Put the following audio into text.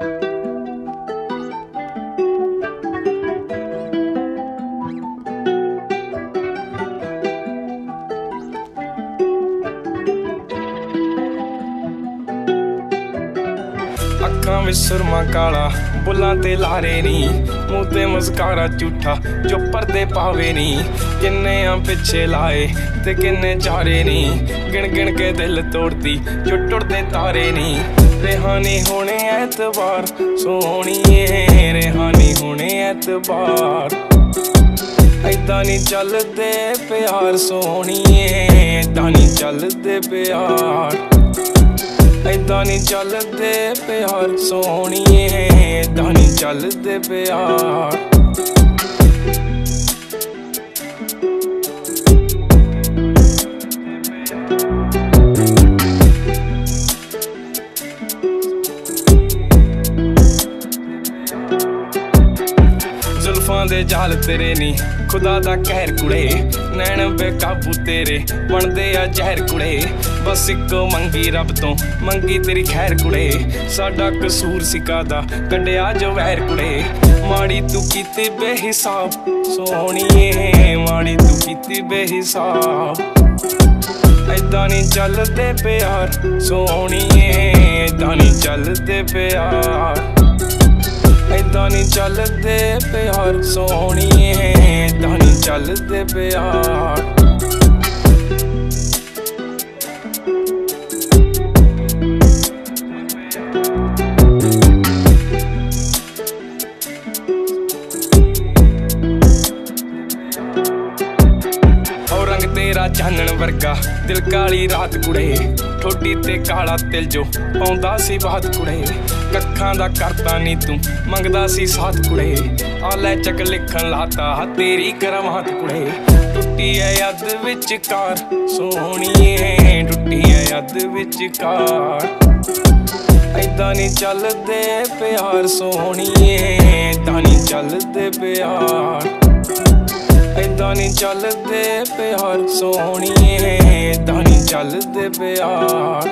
Thank you. ਅੱਖਾਂ ਵਿੱਚ ਸੁਰਮਾ ਕਾਲਾ, ਬੁੱਲਾਂ ਤੇ ਲਾਰੇ ਨੀ। ਮੂੰਹ ਤੇ ਮੁਸਕਾਰਾ ਝੂਠਾ, ਜੋ ਪਰਦੇ ਪਾਵੇ ਨੀ। ਕਿੰਨੇ ਆ ਪਿੱਛੇ ਲਾਏ ਤੇ ਕਿੰਨੇ ਚਾਰੇ ਨੀ। ਗਿਣ ਗਿਣ ਕੇ ਦਿਲ ਤੋੜਦੀ, ਜੋ ਟੁੱਟਦੇ ਤਾਰੇ ਨੀ। ਰਹਿਾਨੀ ਹੋਣੇ ਐਤਵਾਰ, ਸੋਹਣੀਏ ਰਹਿਾਨੀ ਹੋਣੇ ਐਤਵਾਰ। ਐਦਾਂ ਨਹੀਂ ਚੱਲਦੇ ਪਿਆਰ, ਸੋਹਣੀਏ ਐਦਾਂ ਨਹੀਂ ਚੱਲਦੇ ਪਿਆਰ। ਐਦਾਂ ਨਹੀਂ ਚੱਲਦੇ ਪਿਆਰ ਸੋਹਣੀਏ ਐਦਾਂ ਨਹੀਂ ਚੱਲਦੇ ਪਿਆਰ। ਜ਼ੁਲਫਾਂ ਦੇ ਜਾਲ ਤੇਰੇ ਨੀ। ਖੁਦਾ ਦਾ ਕਹਿਰ ਕੁੜੇ, ਨੈਣ ਬੇਕਾਬੂ ਤੇਰੇ। ਬਣਦੇ ਆ ਜ਼ਹਿਰ ਕੁੜੇ, ਬਸ ਇੱਕੋ ਮੰਗੀ ਰੱਬ ਤੋਂ। ਮੰਗੀ ਤੇਰੀ ਖੈਰ ਕੁੜੇ, ਸਾਡਾ ਕਸੂਰ ਸਿਕਾਦਾ ਕੱਢਿਆ ਜੋ ਵਹਿਰ ਕੁੜੇ। ਮਾੜੀ ਤੂੰ ਕੀਤੀ ਬੇਹਿਸਾਬ ਸੋਹਣੀਏ ਮਾੜੀ ਤੂੰ ਕੀਤੀ ਬੇਹਿਸਾਬ। ਐਦਾਂ ਨਹੀਂ ਚੱਲਦੇ ਪਿਆਰ ਸੋਹਣੀਏ ਐਦਾਂ ਨਹੀਂ ਚੱਲਦੇ ਪਿਆਰ। ਨਹੀਂ ਚੱਲਦੇ ਪਿਆਰ ਸੋਹਣੀਏ ਤਾਂ ਨਹੀਂ ਚੱਲਦੇ ਪਿਆਰ। ਤੇਰਾ ਚਾਨਣ ਵਰਗਾ। ਦਿਲ ਕਾਲੀ ਰਾਤ ਕੁੜੇ, ਠੋਡੀ ਤੇ ਕਾਲਾ ਤਿਲ ਜੋ ਪਾਉਂਦਾ ਸੀ ਬਾਤ ਕੁੜੇ। ਕੱਖਾਂ ਦਾ ਕਰਤਾ ਨਹੀਂ ਤੂੰ, ਮੰਗਦਾ ਸੀ ਸਾਥ ਕੁੜੇ। ਆ ਲੈ ਚੱਕ ਲਿਖਣ ਲਾਤਾ ਤੇਰੀ ਕਰਮਾਤ ਕੁੜੇ। ਟੁੱਟੀ ਐ ਯੱਦ ਵਿੱਚ ਕਾਰ ਸੋਹਣੀਏ, ਟੁੱਟੀ ਐ ਯੱਦ ਵਿੱਚ ਕਾਰ ਐਦਾਂ ਨਹੀਂ ਚੱਲਦੇ ਪਿਆਰ, ਸੋਹਣੀਏ ਐਦਾਂ ਨਹੀਂ ਚੱਲਦੇ ਪਿਆਰ। ਐਦਾਂ ਨਹੀਂ ਚੱਲਦੇ ਪਿਆਰ ਸੋਹਣੀਏ ਐਦਾਂ ਨਹੀਂ ਚੱਲਦੇ ਪਿਆਰ।